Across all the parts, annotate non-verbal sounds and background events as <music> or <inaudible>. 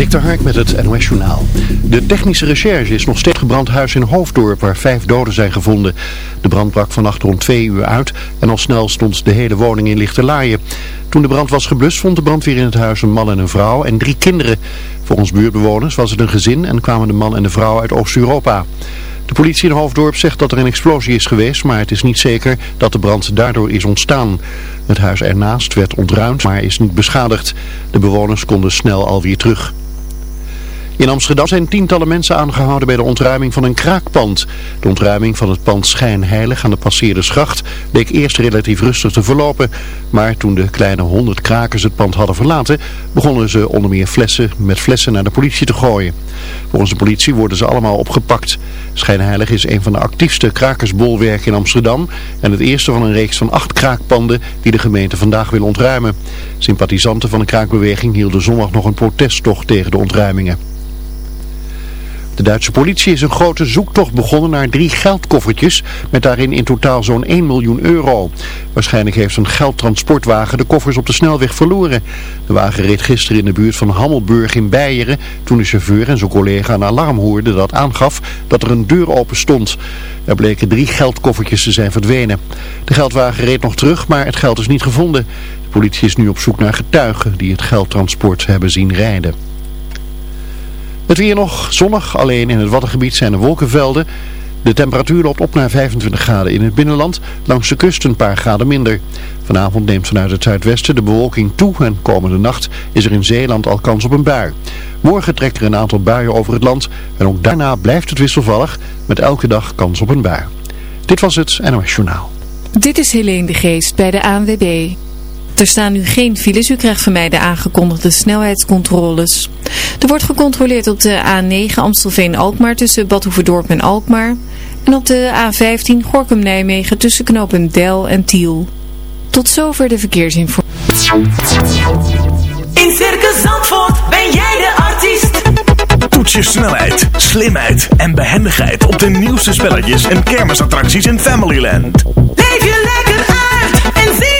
Dikter Hark met het NOS Journaal. De technische recherche is nog steeds gebrand huis in Hoofddorp waar vijf doden zijn gevonden. De brand brak vannacht rond twee uur uit en al snel stond de hele woning in lichte laaien. Toen de brand was geblust vond de brandweer in het huis een man en een vrouw en drie kinderen. Volgens buurtbewoners was het een gezin en kwamen de man en de vrouw uit Oost-Europa. De politie in Hoofddorp zegt dat er een explosie is geweest, maar het is niet zeker dat de brand daardoor is ontstaan. Het huis ernaast werd ontruimd, maar is niet beschadigd. De bewoners konden snel alweer terug. In Amsterdam zijn tientallen mensen aangehouden bij de ontruiming van een kraakpand. De ontruiming van het pand Schijnheilig aan de passeerde schacht leek eerst relatief rustig te verlopen. Maar toen de kleine honderd krakers het pand hadden verlaten, begonnen ze onder meer flessen met flessen naar de politie te gooien. Volgens de politie worden ze allemaal opgepakt. Schijnheilig is een van de actiefste krakersbolwerken in Amsterdam en het eerste van een reeks van acht kraakpanden die de gemeente vandaag wil ontruimen. Sympathisanten van de kraakbeweging hielden zondag nog een protesttocht tegen de ontruimingen. De Duitse politie is een grote zoektocht begonnen naar drie geldkoffertjes met daarin in totaal zo'n 1 miljoen euro. Waarschijnlijk heeft een geldtransportwagen de koffers op de snelweg verloren. De wagen reed gisteren in de buurt van Hammelburg in Beieren toen de chauffeur en zijn collega een alarm hoorden dat aangaf dat er een deur open stond. Er bleken drie geldkoffertjes te zijn verdwenen. De geldwagen reed nog terug, maar het geld is niet gevonden. De politie is nu op zoek naar getuigen die het geldtransport hebben zien rijden. Het weer nog zonnig, alleen in het Waddengebied zijn er wolkenvelden. De temperatuur loopt op naar 25 graden in het binnenland, langs de kust een paar graden minder. Vanavond neemt vanuit het zuidwesten de bewolking toe en komende nacht is er in Zeeland al kans op een bui. Morgen trekt er een aantal buien over het land en ook daarna blijft het wisselvallig met elke dag kans op een bui. Dit was het NOS Journaal. Dit is Helene de Geest bij de ANWB. Er staan nu geen files. U krijgt van mij de aangekondigde snelheidscontroles. Er wordt gecontroleerd op de A9 Amstelveen-Alkmaar tussen Badhoevedorp en Alkmaar. En op de A15 Gorkum-Nijmegen tussen knopen Del en Tiel. Tot zover de verkeersinformatie. In Circus Zandvoort ben jij de artiest. Toets je snelheid, slimheid en behendigheid op de nieuwste spelletjes en kermisattracties in Familyland. Leef je lekker uit en zie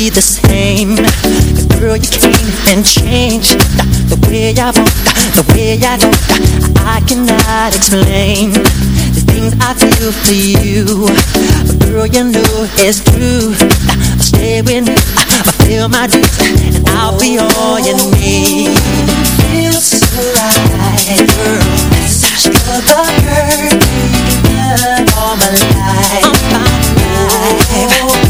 be the same. Cause Girl, you came and changed The way I walk, the way I look. I cannot explain The things I feel for you. But girl, you know it's true. Stay with me, I feel my dues And I'll be all you need. Feels so right, girl. Such a girl, all my life, all my life.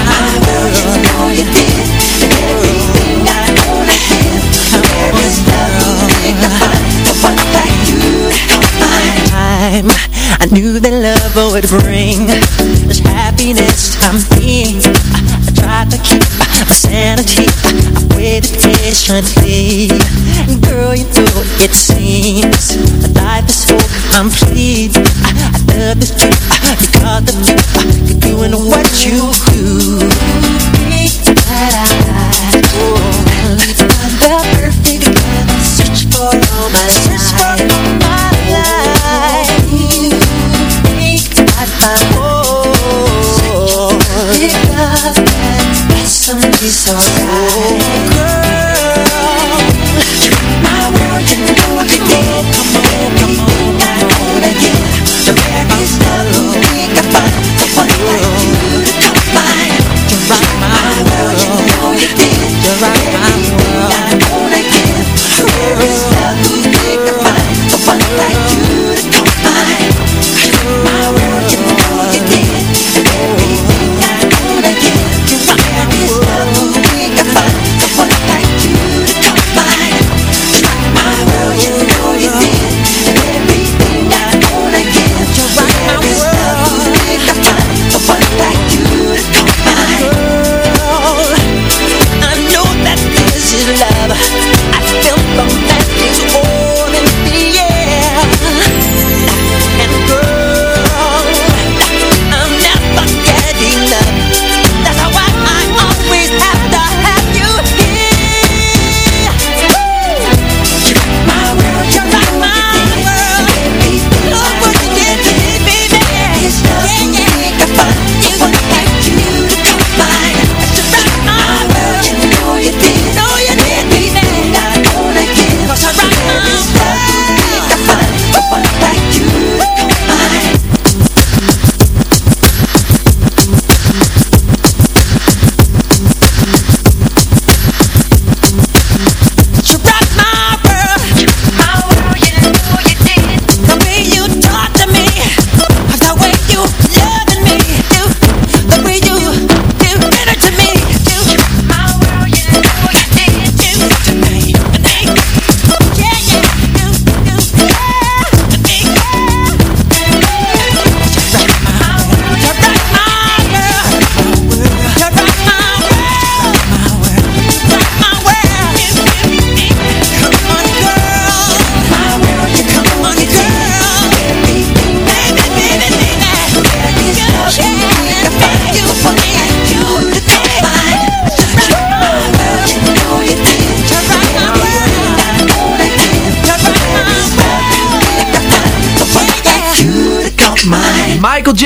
I knew that love would bring this happiness I'm being. I tried to keep my sanity. I waited patiently. And girl, you know it seems life is so complete. I, love this you because of you. You're doing what you do. That I, someday so right.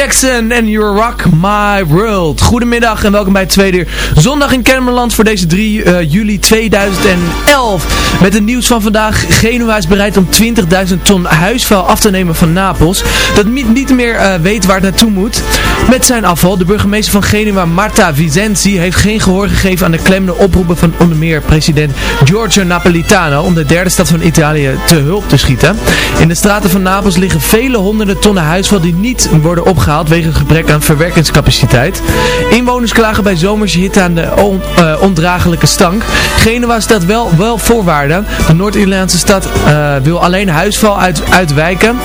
Jackson en You Rock My World. Goedemiddag en welkom bij het tweede uur. Zondag in Kennemerland voor deze 3 eh, juli 2011. Met het nieuws van vandaag. Genua is bereid om 20.000 ton huisvuil af te nemen van Napels. Dat niet, niet meer eh, weet waar het naartoe moet. Met zijn afval. De burgemeester van Genua, Marta Vicenzi, heeft geen gehoor gegeven aan de klemmende oproepen van onder meer president Giorgio Napolitano om de derde stad van Italië te hulp te schieten. In de straten van Napels liggen vele honderden tonnen huisvuil die niet worden opgehaald wegens gebrek aan verwerkingscapaciteit. Inwoners klagen bij zomerse hitte aan de eh, ondraaglijke stank. Genua stelt wel, wel voorwaarden. De Noord-Ierlandse stad eh, wil alleen huisvuil uit, uitwijken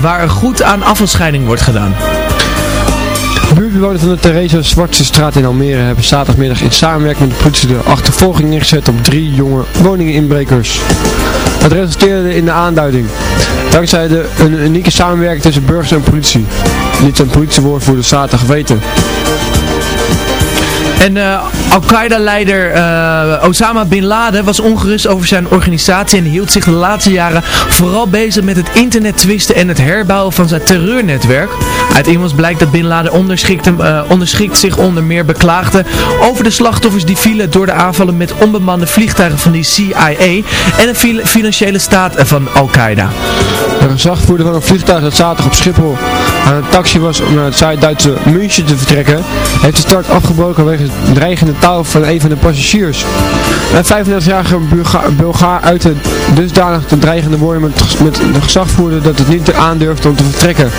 waar er goed aan afvalscheiding wordt gedaan. Buurtbewoners van de Theresa Zwartse straat in Almere hebben zaterdagmiddag in samenwerking met de politie de achtervolging ingezet op drie jonge woningeninbrekers. Het resulteerde in de aanduiding. Dankzij de, een unieke samenwerking tussen burgers en politie. Liet een politiewoordvoerder zaterdag weten. En eh, Al-Qaeda-leider eh, Osama Bin Laden was ongerust over zijn organisatie en hield zich de laatste jaren vooral bezig met het internet twisten en het herbouwen van zijn terreurnetwerk. Uit immers blijkt dat Bin Laden onderschikt, eh, onderschikt zich onder meer beklaagde over de slachtoffers die vielen door de aanvallen met onbemande vliegtuigen van die CIA en de fi- financiële staat van Al-Qaeda. De gezagvoerder van een vliegtuig dat zaterdag op Schiphol aan een taxi was om naar het Zuid-Duitse München te vertrekken, heeft de start afgebroken wegens dreigende taal van een van de passagiers. Een 35-jarige Bulgaar uitte dusdanig de dreigende woorden met, de gezagvoerder dat het niet aandurfde om te vertrekken.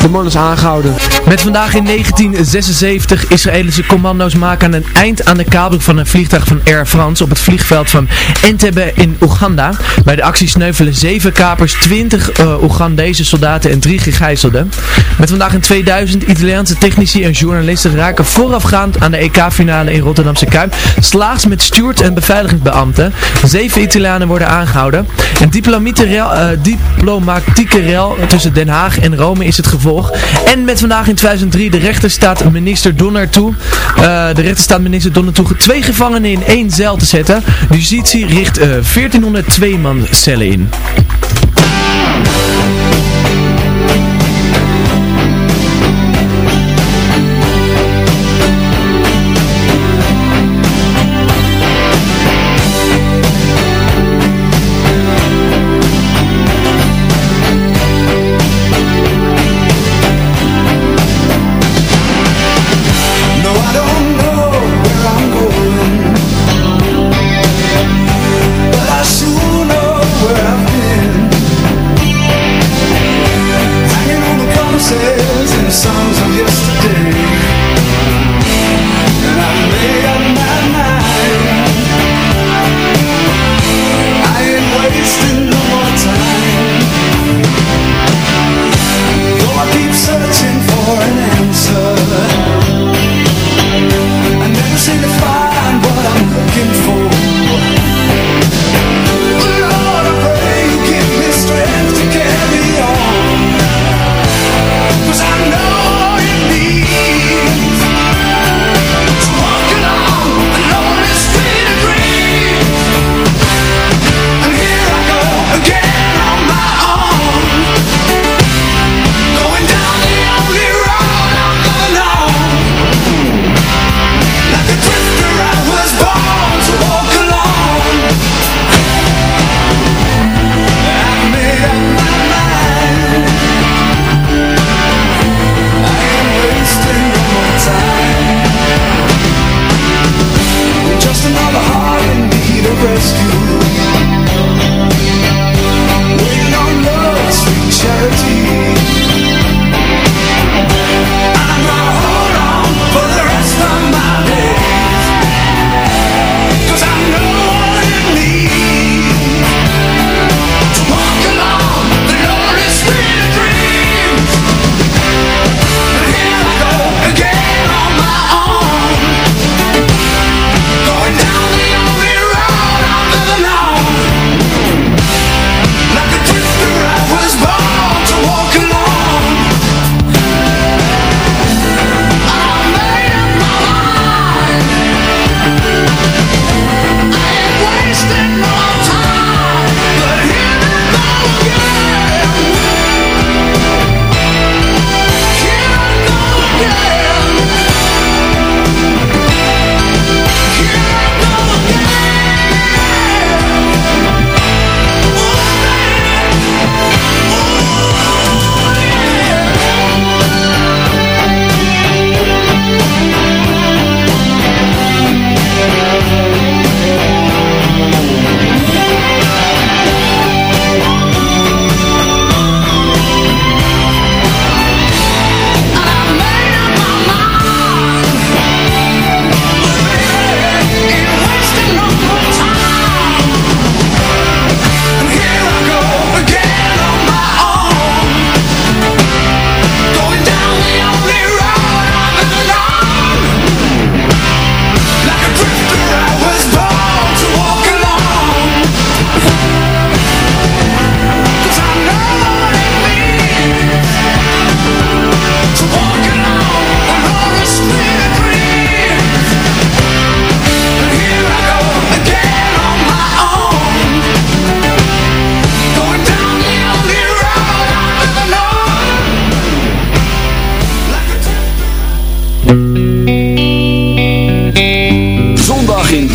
De man is aangehouden. Met vandaag in 1976 Israëlische commando's maken een eind aan de kabel van een vliegtuig van Air France op het vliegveld van Entebbe in Oeganda. Bij de actie sneuvelen 7 kapers, 20 uh, Oegandese soldaten en 3 gegijzelden. Met vandaag in 2000 Italiaanse technici en journalisten raken voorafgaand aan de EK-finale in Rotterdamse Kuip slaags met steward en beveiligingsbeambten. Zeven Italianen worden aangehouden. Een uh, diplomatieke rel tussen Den Haag en Rome is het gevolg. En met vandaag in 2003 de rechter staat minister Donner toe. Uh, de rechter staat minister Donner toe twee gevangenen in één cel te zetten. De justitie richt 1402 man cellen in.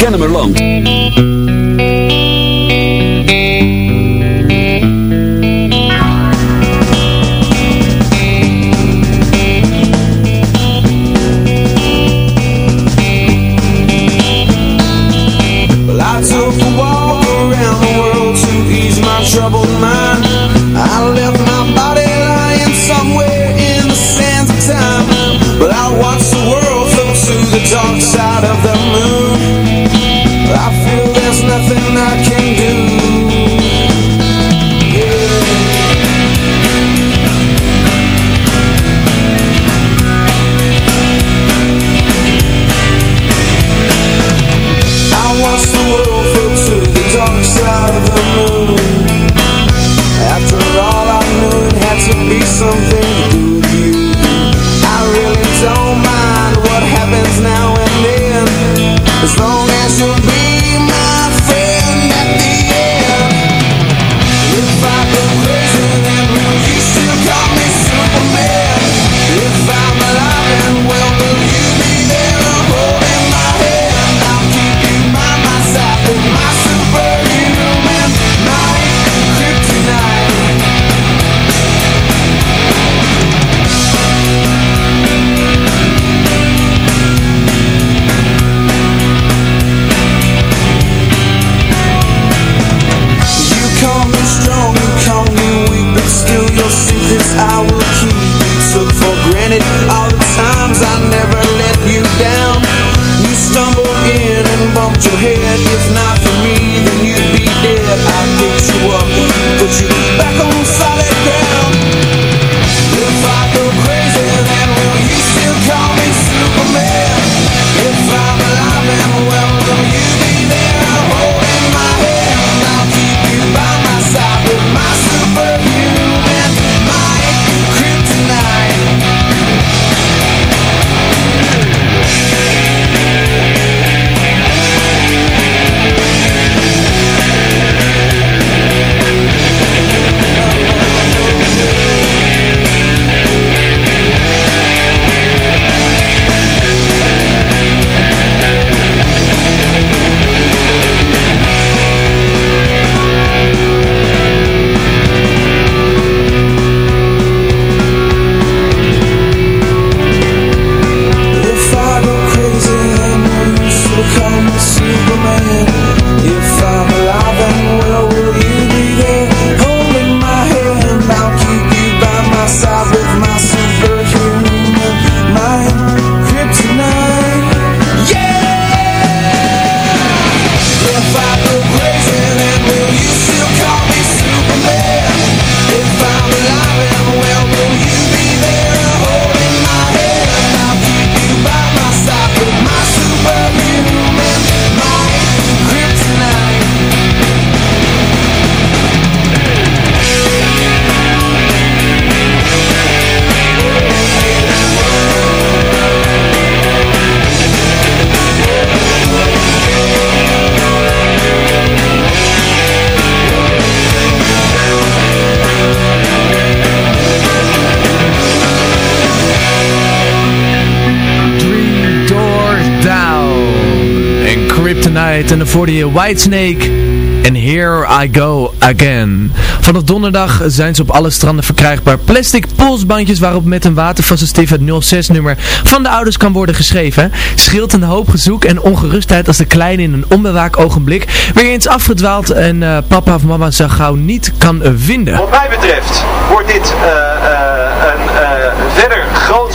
Kennemerland. Kryptonite en de voor je Whitesnake. En Here I Go Again. Vanaf donderdag zijn ze op alle stranden verkrijgbaar. Plastic polsbandjes waarop met een watervaste stift het 06-nummer van de ouders kan worden geschreven. Scheelt een hoop gezoek en ongerustheid als de kleine in een onbewaakt ogenblik weer eens afgedwaald en eh, papa of mama zo gauw niet kan vinden. Wat mij betreft wordt dit eh, eh, een verder groot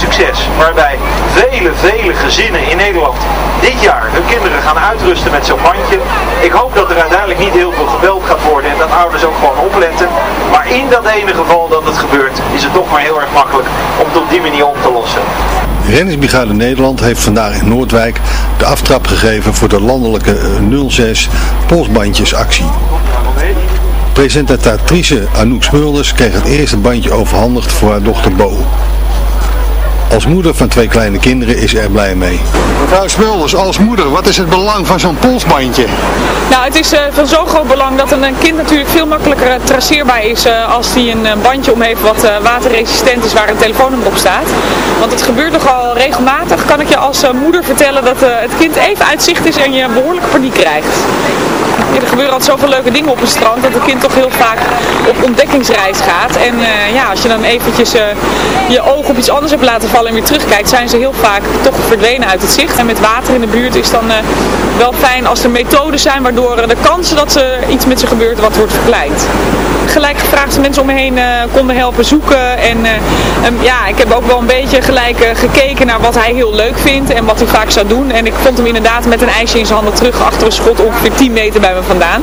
Waarbij vele, vele gezinnen in Nederland dit jaar hun kinderen gaan uitrusten met zo'n bandje. Ik hoop dat er uiteindelijk niet heel veel gebeld gaat worden en dat ouders ook gewoon opletten. Maar in dat ene geval dat het gebeurt, is het toch maar heel erg makkelijk om het op die manier op te lossen. Reddingsbrigade Nederland heeft vandaag in Noordwijk de aftrap gegeven voor de landelijke eh, 06 polsbandjesactie. Presentatrice Anouk Smulders kreeg het eerste bandje overhandigd voor haar dochter Bo. Als moeder van twee kleine kinderen is er blij mee. Mevrouw Smulders, als moeder, wat is het belang van zo'n polsbandje? Nou, het is eh, van zo'n groot belang dat een, een kind natuurlijk veel makkelijker eh, traceerbaar is eh, als hij een, eh, bandje om heeft wat eh, waterresistent is waar een telefoonnummer op staat. Want het gebeurt nogal regelmatig, kan ik je als eh, moeder vertellen dat eh, het kind even uitzicht is en je behoorlijk paniek krijgt. Er gebeuren altijd zoveel leuke dingen op het strand dat het kind toch heel vaak op ontdekkingsreis gaat. En eh, ja, als je dan eventjes eh, je oog op iets anders hebt laten vallen en weer terugkijkt, zijn ze heel vaak toch verdwenen uit het zicht. En met water in de buurt is dan eh, wel fijn als er methoden zijn waardoor de kansen dat er iets met ze gebeurt wat wordt verkleind. Gelijk gevraagd mensen om me heen konden helpen zoeken. En ehm, ja, ik heb ook wel een beetje gelijk gekeken naar wat hij heel leuk vindt en wat hij vaak zou doen. En ik vond hem inderdaad met een ijsje in zijn handen terug achter een schot ongeveer 10 meter bij vandaan.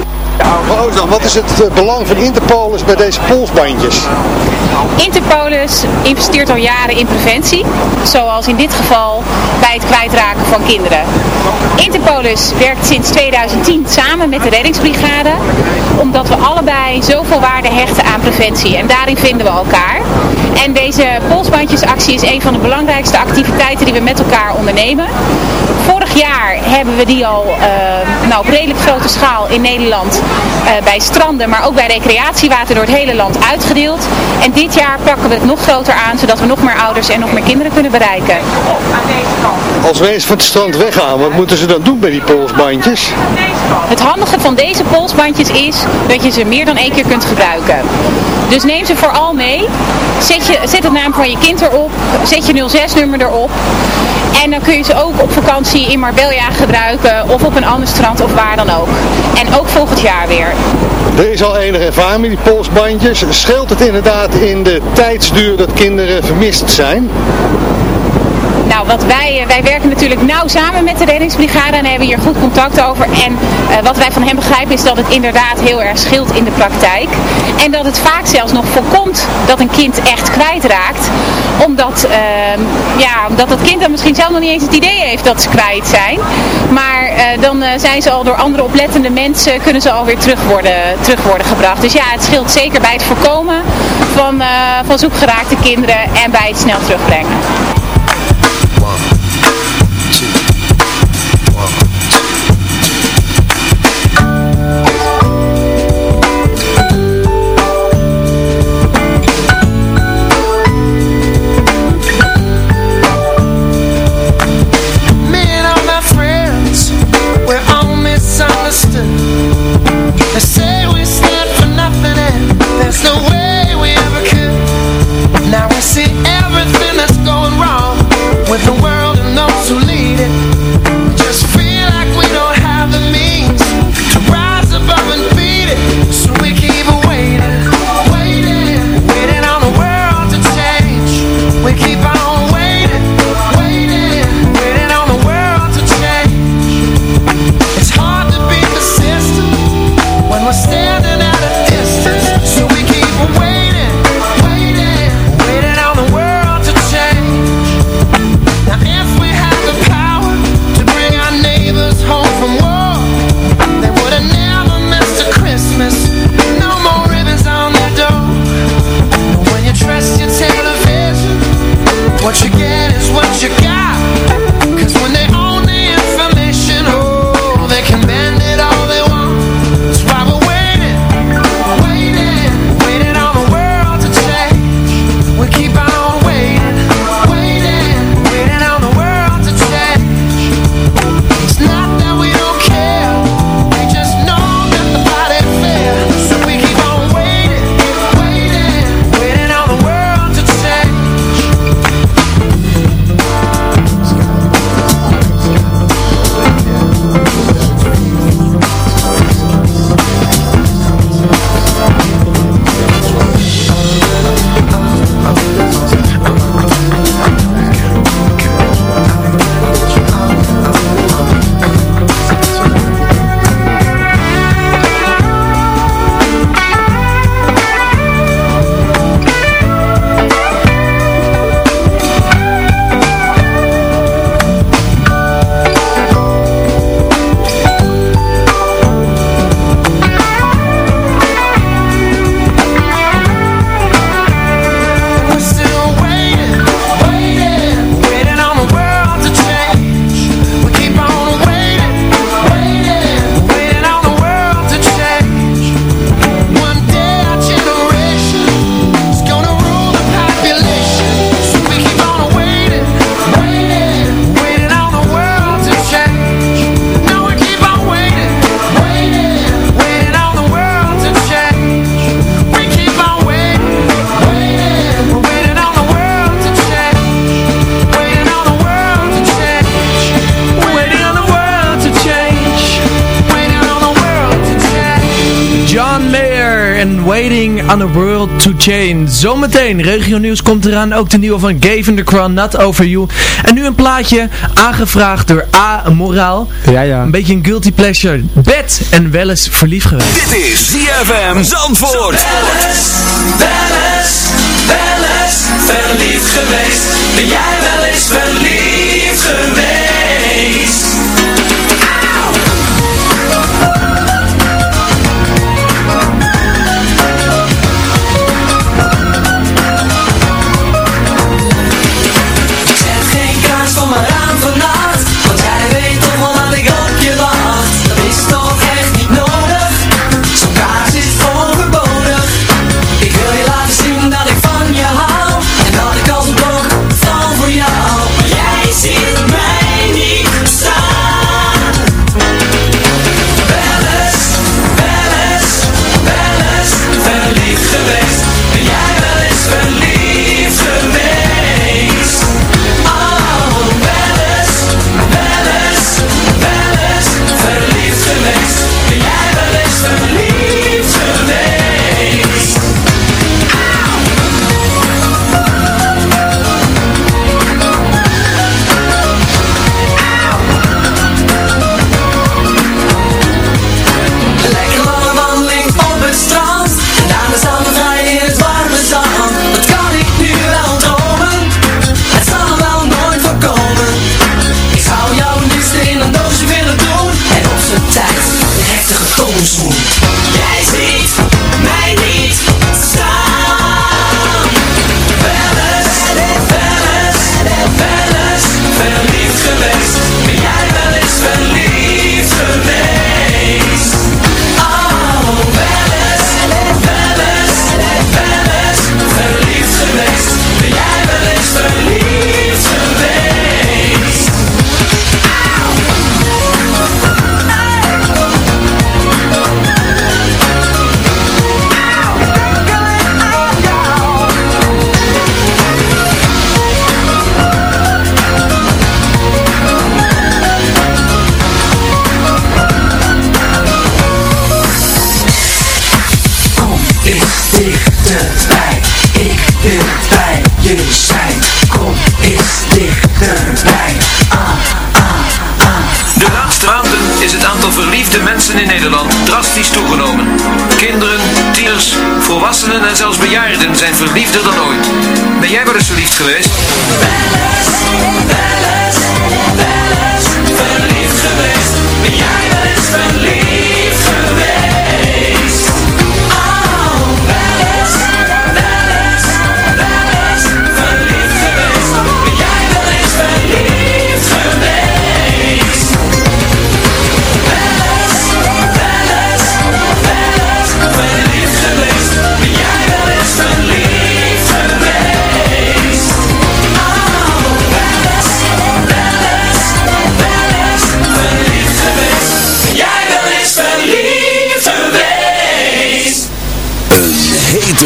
Wat is het eh, belang van Interpolis bij deze polsbandjes? Interpolis investeert al jaren in preventie, zoals in dit geval bij het kwijtraken van kinderen. Interpolis werkt sinds 2010 samen met de reddingsbrigade, omdat we allebei zoveel waarde hechten aan preventie en daarin vinden we elkaar. En deze polsbandjesactie is een van de belangrijkste activiteiten die we met elkaar ondernemen. Vorig jaar hebben we die al uh, nou, op redelijk grote schaal in Nederland uh, bij stranden, maar ook bij recreatiewater door het hele land uitgedeeld. En jaar pakken we het nog groter aan, zodat we nog meer ouders en nog meer kinderen kunnen bereiken. Als we eens van het strand weggaan, wat moeten ze dan doen bij die polsbandjes? Het handige van deze polsbandjes is dat je ze meer dan één keer kunt gebruiken. Dus neem ze vooral mee. Zet, je, zet de naam van je kind erop. Zet je 06-nummer erop. En dan kun je ze ook op vakantie in Marbella gebruiken. Of op een ander strand of waar dan ook. En ook volgend jaar weer. Er is al enige ervaring met die polsbandjes. Scheelt het inderdaad in de tijdsduur dat kinderen vermist zijn? Nou, wat wij, eh, wij werken natuurlijk nauw samen met de reddingsbrigade en hebben hier goed contact over. En uh, wat wij van hem begrijpen is dat het inderdaad heel erg scheelt in de praktijk. En dat het vaak zelfs nog voorkomt dat een kind echt kwijtraakt. Omdat, uh, ja, omdat het kind dan misschien zelf nog niet eens het idee heeft dat ze kwijt zijn. Maar uh, dan zijn ze al door andere oplettende mensen, kunnen ze alweer terug worden, terug worden gebracht. Dus ja, het scheelt zeker bij het voorkomen van, van zoekgeraakte kinderen en bij het snel terugbrengen. Chain. Zometeen, regio nieuws komt eraan. Ook de nieuwe van Gavin the Crown, Not Over You. En nu een plaatje, aangevraagd door A. Moraal. Ja, ja. Een beetje een guilty pleasure. Bed en wel eens verliefd geweest. Dit is ZFM Zandvoort. Wel eens, wel eens, wel eens verliefd geweest. Ben jij wel eens verliefd geweest? zijn verliefder dan ooit. Ben jij wel eens verliefd geweest?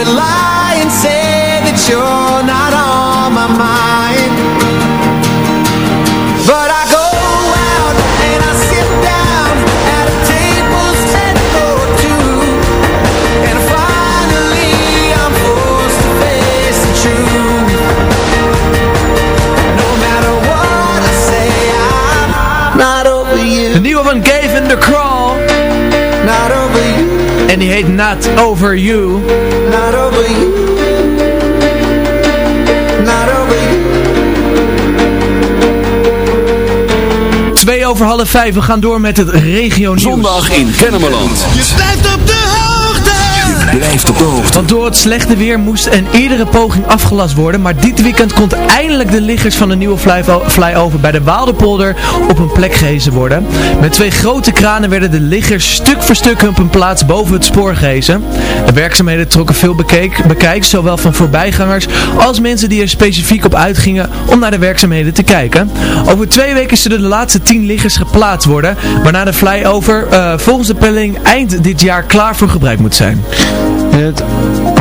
Would lie and say that you're not on my mind. But I go out and I sit down at a table set for two. And finally I'm forced to face the truth. No matter what I say I'm not over you. De nieuwe van Gave in the die heet Not Over You. Not over you Not over you Twee over half vijf. We gaan door met het regio nieuws. Zondag in Kennemerland. Blijft op de hoogte. Want door het slechte weer moest een eerdere poging afgelast worden. Maar dit weekend kon eindelijk de liggers van de nieuwe fly- flyover bij de Waalderpolder op een plek gehezen worden. Met twee grote kranen werden de liggers stuk voor stuk op hun plaats boven het spoor gehezen. De werkzaamheden trokken veel bekeek, bekijk, zowel van voorbijgangers als mensen die er specifiek op uitgingen om naar de werkzaamheden te kijken. Over twee weken zullen de laatste tien liggers geplaatst worden, waarna de flyover eh, volgens de planning eind dit jaar klaar voor gebruik moet zijn. In, het,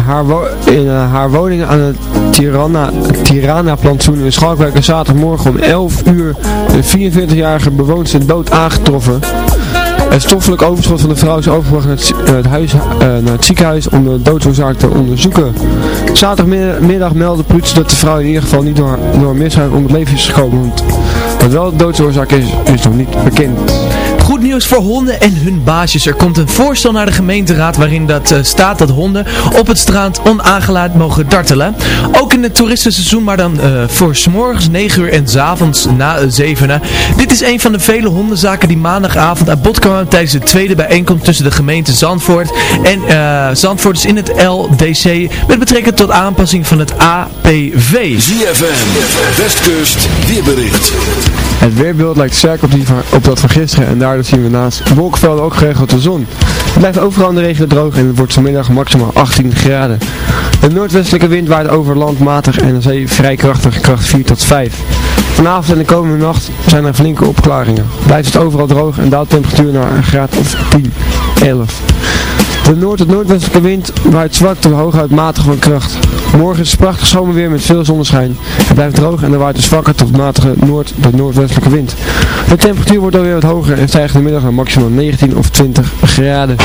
haar, wo- in eh, haar woning aan het Tirana, Tirana plantsoen in Schalkwijk is zaterdagmorgen om 11 uur de 44-jarige bewoonster dood aangetroffen. Het stoffelijk overschot van de vrouw is overgebracht naar het, eh, ziekenhuis om de doodsoorzaak te onderzoeken. Zaterdagmiddag meldde de politie dat de vrouw in ieder geval niet door, door misbruik om het leven is gekomen. Wat wel de doodsoorzaak is, is nog niet bekend. Nieuws voor honden en hun baasjes. Er komt een voorstel naar de gemeenteraad waarin dat eh, staat dat honden op het strand onaangelaat mogen dartelen. Ook in het toeristenseizoen, maar dan eh, voor s'morgens 9 uur en s avonds na 7 Dit is een van de vele hondenzaken die maandagavond aan bod kwamen tijdens de tweede bijeenkomst tussen de gemeente Zandvoort en eh, Zandvoort is in het LDC met betrekking tot aanpassing van het APV. ZFM, Westkust, weerbericht. Het weerbeeld lijkt sterk op, die dat van gisteren en daardoor zien we naast wolkenvelden ook geregeld de zon. Het blijft overal in de regio droog en het wordt vanmiddag maximaal 18 graden. De noordwestelijke wind waait over land matig en de zee vrij krachtig, kracht 4 tot 5. Vanavond en de komende nacht zijn er flinke opklaringen. Blijft het overal droog en daalt de temperatuur naar een graad of 10, 11. De noord- tot noordwestelijke wind waait zwak tot hooguit matig van kracht. Morgen is het prachtig zomerweer met veel zonneschijn. Het blijft droog en er waait een zwakke tot matige noord- tot noordwestelijke wind. De temperatuur wordt alweer wat hoger en stijgt in de middag naar maximaal 19 of 20 graden.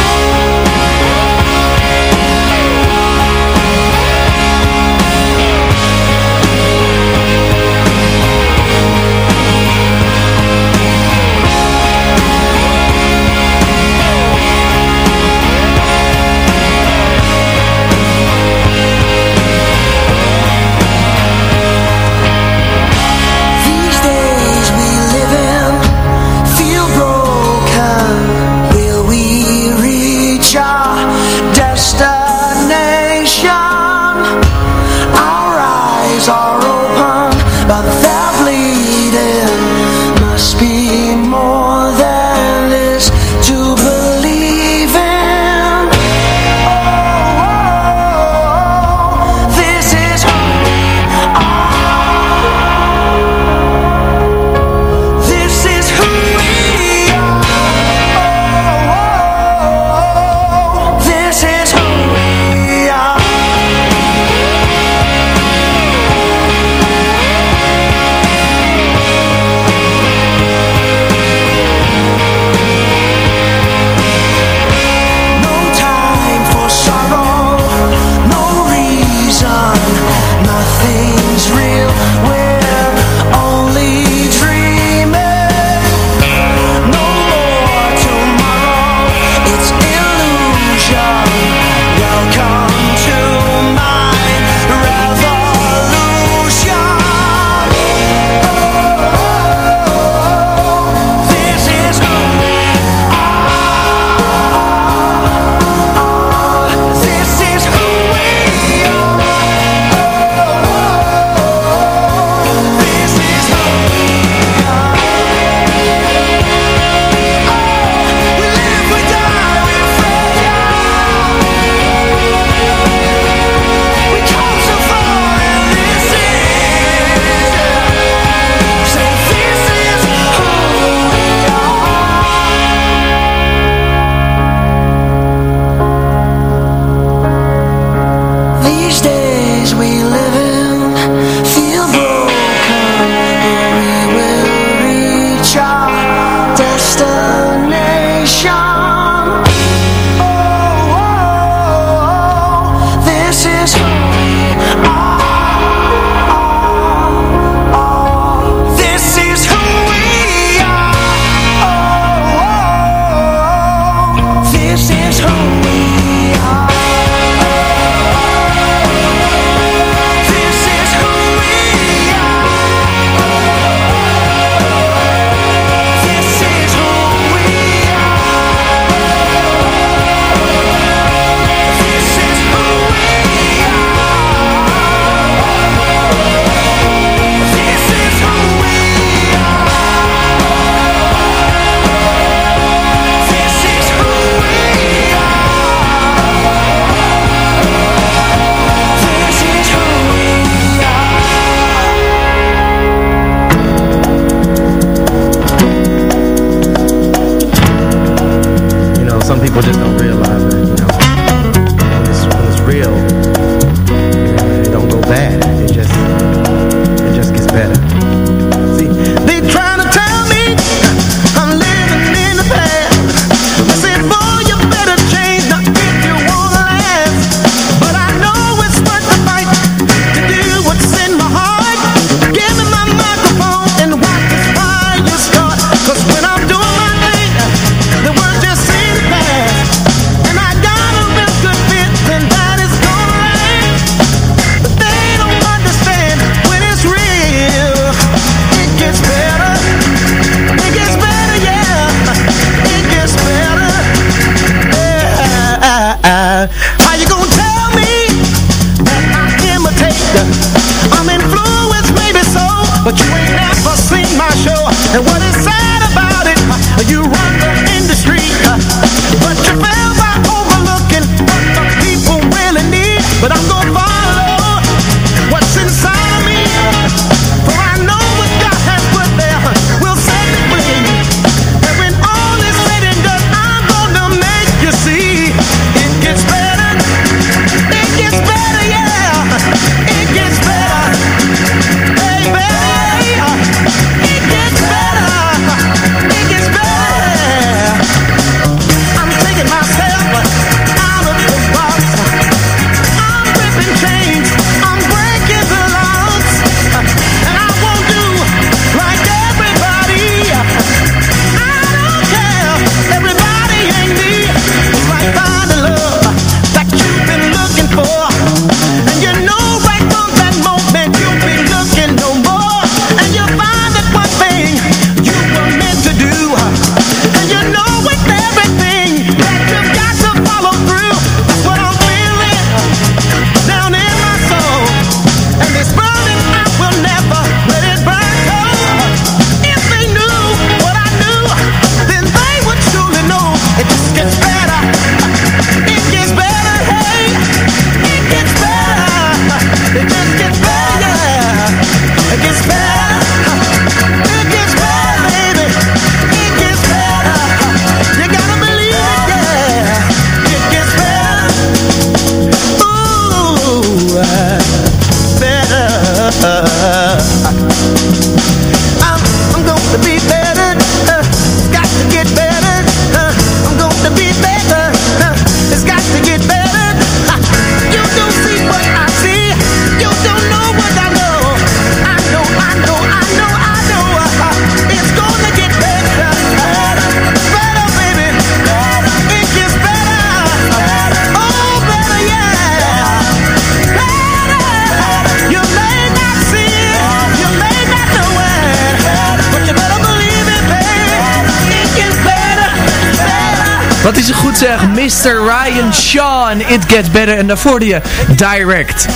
Wat is er goed zeg? Mr. Ryan Shaw en It Gets Better. En daarvoor je eh, Direct.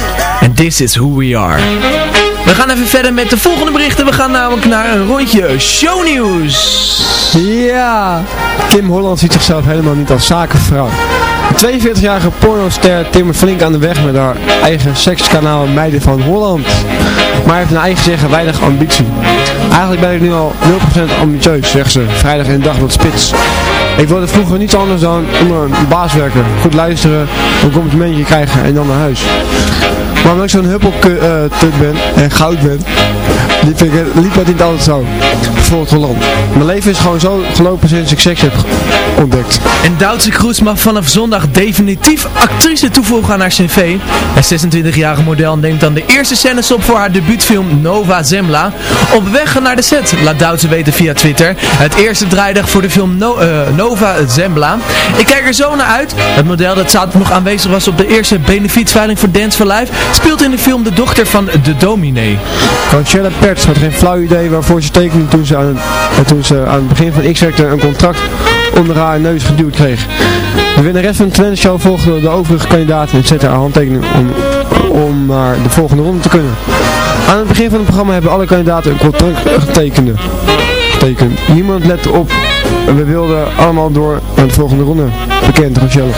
En this is who we are. We gaan even verder met de volgende berichten. We gaan namelijk naar een rondje shownieuws. Ja, Kim Holland ziet zichzelf helemaal niet als zakenvrouw. 42-jarige pornoster Timmer flink aan de weg met haar eigen sekskanaal Meiden van Holland. Maar heeft een eigen zeggen weinig ambitie. Eigenlijk ben ik nu al 0% ambitieus, zegt ze, vrijdag in de dag met spits. Ik wilde vroeger niets anders dan onder eh, een baas werken. Goed luisteren, een complimentje krijgen en dan naar huis. Maar omdat ik zo'n huppeltut eh, ben en goud ben, liep, ik, liep het niet altijd zo. Voor het Holland. Mijn leven is gewoon zo gelopen sinds ik seks heb ontdekt. En Duitse Kroes mag vanaf zondag definitief actrice toevoegen aan haar cv. Het 26-jarige model neemt dan de eerste scènes op voor haar debuutfilm Nova Zembla. Op weg naar de set, laat Duitse weten via Twitter. Het eerste draaidag voor de film no eh, Nova Zembla. Ik kijk er zo naar uit. Het model dat zaterdag nog aanwezig was op de eerste benefietsveiling voor Dance for Life, speelt in de film de dochter van de dominee. Conchella Perts had geen flauw idee waarvoor ze tekende toen ze aan, eh, toen ze aan het begin van X-Factor een contract onder haar neus geduwd kreeg. De winnares van de talentshow volgde de overige kandidaten en zette haar handtekening om, om naar de volgende ronde te kunnen. Aan het begin van het programma hebben alle kandidaten een contract getekend. getekend. Niemand lette op. We wilden allemaal door naar de volgende ronde. Bekend, Rochelle.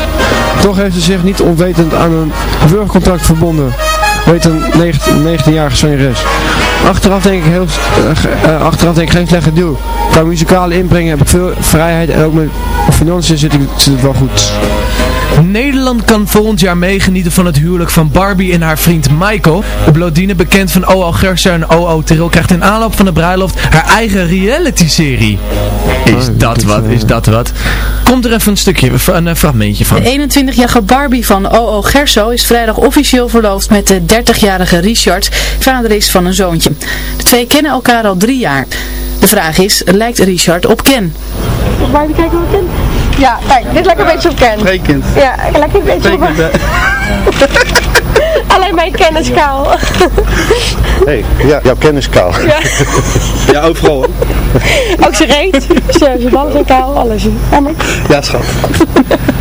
Toch heeft ze zich niet onwetend aan een burgercontract verbonden. Weet een 19-jarige zangeres. Achteraf denk ik heel, uh, achteraf denk ik geen slechte deal. Qua muzikale inbreng heb ik veel vrijheid en ook met financiën zit, ik, wel goed. Nederland kan volgend jaar meegenieten van het huwelijk van Barbie en haar vriend Michael. De Blondine, bekend van O.O. Gerser en O.O. Tirol, krijgt in aanloop van de bruiloft haar eigen reality-serie. Is dat wat, is dat wat? Komt er even een stukje, een fragmentje van. De 21-jarige Barbie van O.O. Gerso is vrijdag officieel verloofd met de 30-jarige Richard, vader is van een zoontje. De twee kennen elkaar al drie jaar. De vraag is, lijkt Richard op Ken? Barbie, kijk hoe Ken. Ja, kijk, dit lijkt een beetje op Ken. Sprekend. Ja, lijkt een beetje op... <laughs> Alleen mijn kennis kaal. <laughs> hey, ja, jouw kennis kaal. Ja. <laughs> ja, overal. Ook zijn reet, zijn ballen zijn kaal, alles. Ja, schat.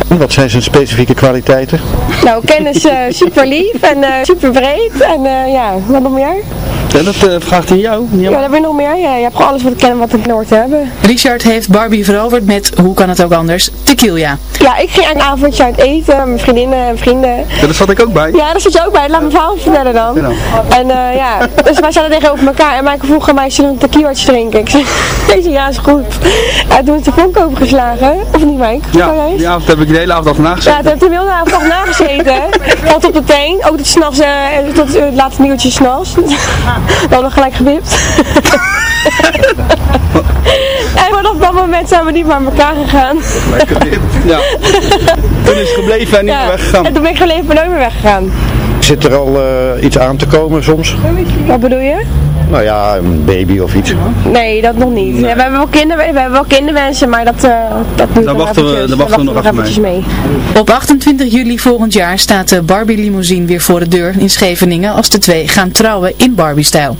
Wat zijn zijn specifieke kwaliteiten? Nou, Ken is uh, super lief en uh, super breed en uh, ja, wat nog meer? Ja, dat uh, vraagt hij jou. Ja, dat heb je nog meer. Ja, je hebt gewoon alles wat ik ken wat ik noord hebben. Richard heeft Barbie veroverd met, hoe kan het ook anders, tequila. Ja, ik ging een avondje uit eten, mijn vriendinnen en vrienden. Ja, daar zat ik ook bij. Ja, daar zat je ook bij. Laat me verhaal vertellen dan. Ja. En uh, ja, dus wij zaten tegenover elkaar en Maaike vroeg aan mij, zullen een tequilaatje drinken? Ik zei, <laughs> deze ja is goed. En toen is de vonk overgeslagen, of niet Mike? Ja, die avond heb ik de hele avond achterna gezeten. Ja, toen heb ik de hele avond achterna gezeten. <laughs> Valt op de teen, ook tot s'nachts, uh, tot het laatste nieuwtje s'nachts. Dan nog gelijk gewipt. <laughs> en vanaf dat moment zijn we niet meer aan elkaar gegaan. ja. Toen is het gebleven en niet ja. meer weggegaan. En toen ben ik gebleven en nooit meer weggegaan. Zit er al uh, iets aan te komen soms? Wat bedoel je? Nou ja, een baby of iets. Nee, dat nog niet. Nee. Ja, we, hebben wel kinder, we hebben wel kinderwensen, maar dat, uh, dat daar wachten we, daar wachten we nog even mee. mee. Op 28 juli volgend jaar staat de Barbie limousine weer voor de deur in Scheveningen als de twee gaan trouwen in Barbie-stijl.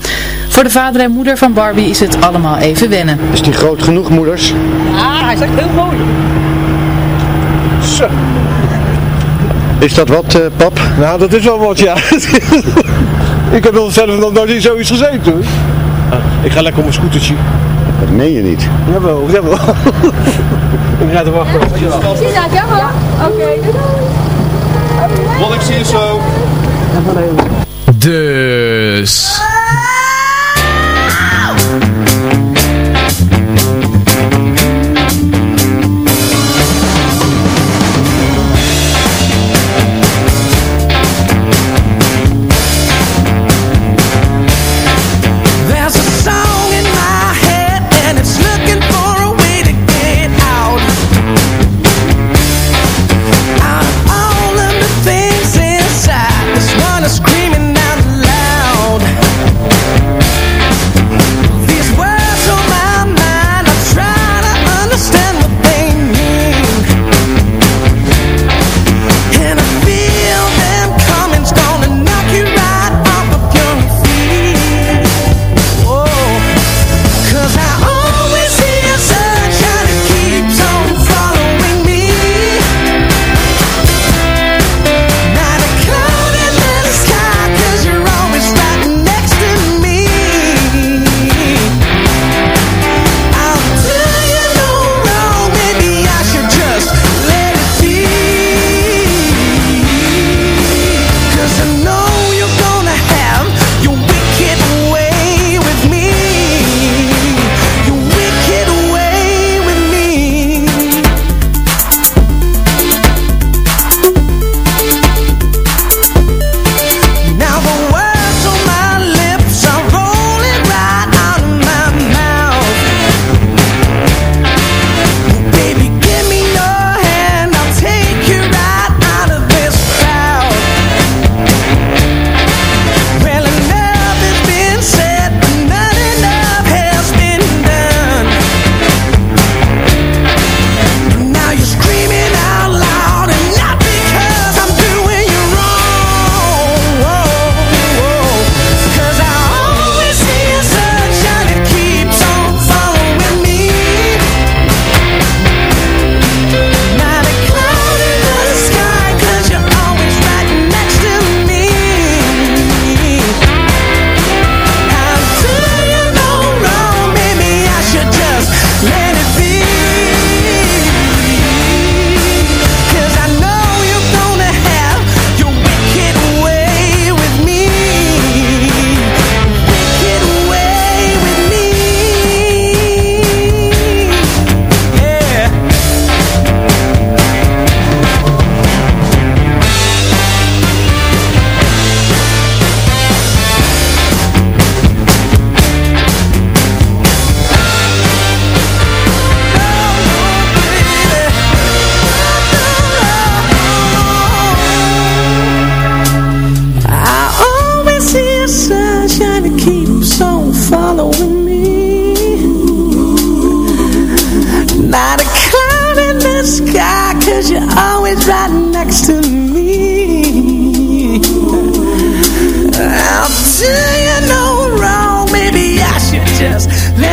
Voor de vader en moeder van Barbie is het allemaal even wennen. Is die groot genoeg, moeders? Ah, hij is echt heel mooi. Zo. Is dat wat, uh, pap? Nou, dat is wel wat, ja. Ik heb nog zelf nog nooit in zoiets gezeten, hoor. Ik ga lekker op mijn scootertje. Dat meen je niet. Jawel, jawel. <laughs> ik ga er wachten. Zie je dat, ja? Oké, Wat ik zie zo. Dus...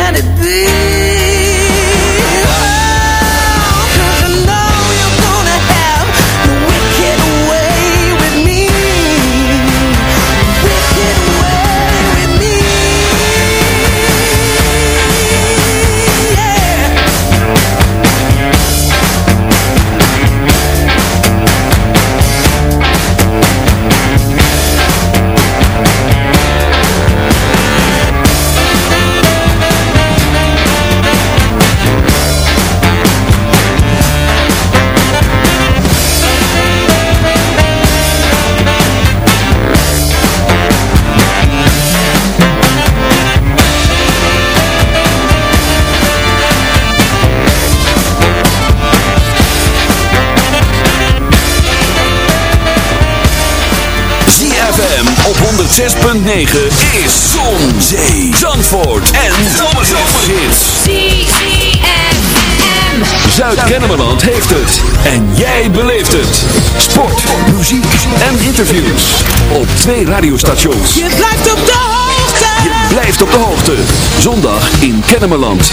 can it be? 6.9 is Zon, Zee, Zandvoort en Zomerhits. ZFM. Zuid-Kennemerland heeft het. En jij beleeft het. Sport, muziek en interviews. Op twee radiostations. Je blijft op de hoogte. Je blijft op de hoogte. Zondag in Kennemerland.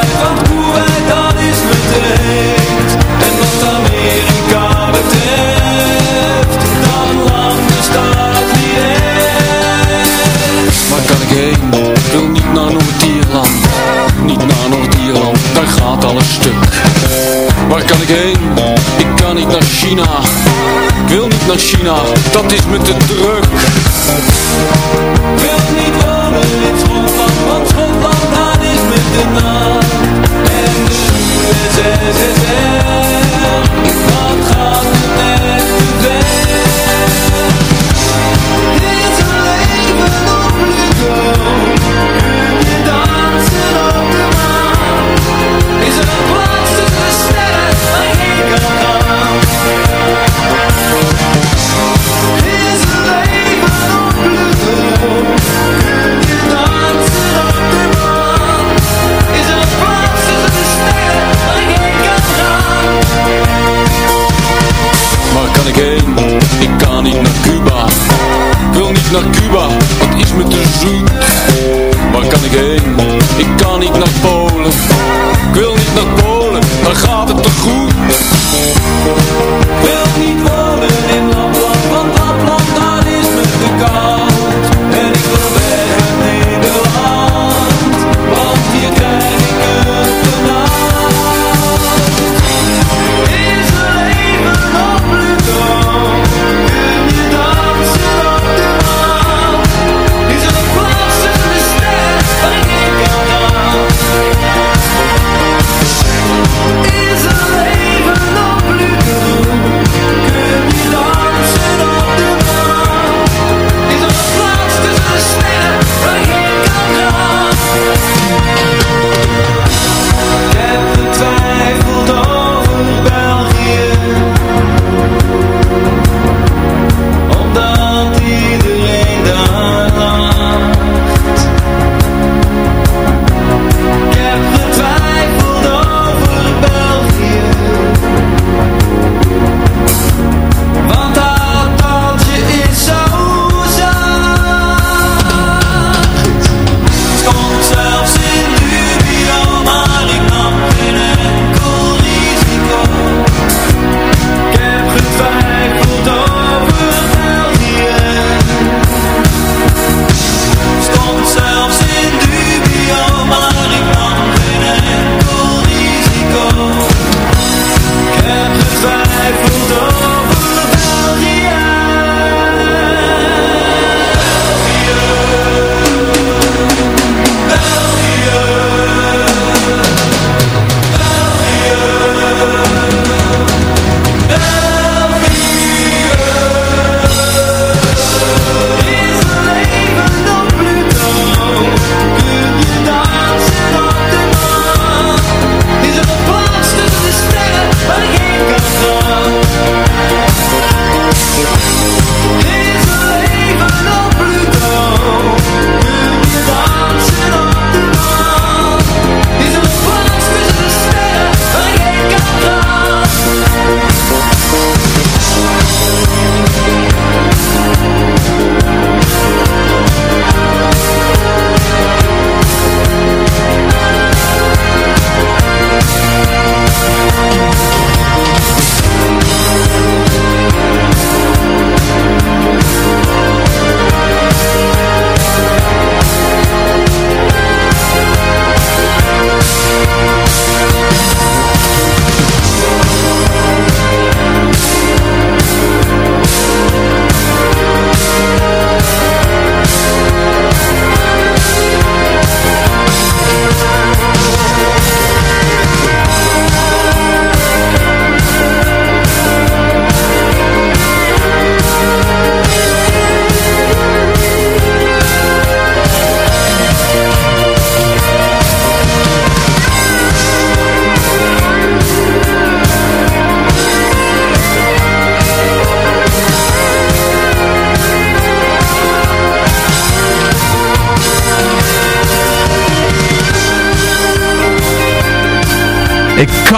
China, dat is met de druk.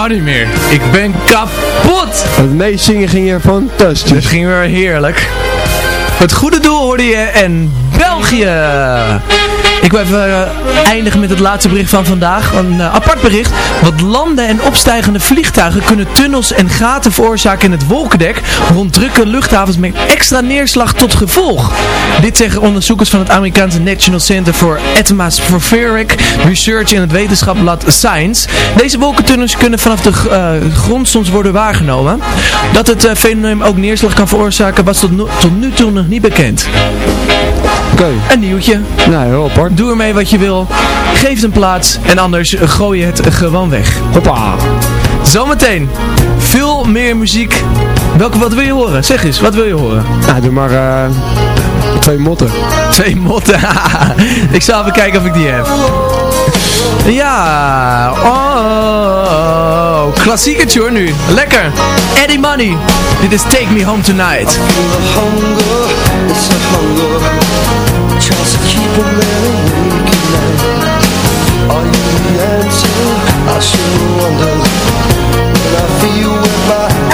Niet meer. Ik ben kapot. Het meezingen ging je fantastisch. Dat ging weer heerlijk. Het goede doel hoorde je en België. Ik wil even eh, eindigen met het laatste bericht van vandaag. Een eh, apart bericht. Want landen en opstijgende vliegtuigen kunnen tunnels en gaten veroorzaken in het wolkendek rond drukke luchthavens met extra neerslag tot gevolg. Dit zeggen onderzoekers van het Amerikaanse National Center for Atmospheric Research in het wetenschapblad Science. Deze wolkentunnels kunnen vanaf de eh, grond soms worden waargenomen. Dat het fenomeen ook neerslag kan veroorzaken was tot, tot nu toe nog niet bekend. Oké. Een nieuwtje. Nou, heel apart. Doe ermee wat je wil. Geef het een plaats. En anders gooi je het gewoon weg. Hoppa. Zometeen. Veel meer muziek. Welke, wat wil je horen? Zeg eens, wat wil je horen? Nou, doe maar eh, twee motten. Twee motten. <laughs> ik zal even kijken of ik die heb. Ja. Oh. Klassiekertje hoor nu. Lekker. Eddie Money. Dit is Take Me Home Tonight. It's a hunger Tries to keep a man awake at night Are you the answer? I should wonder When I feel with my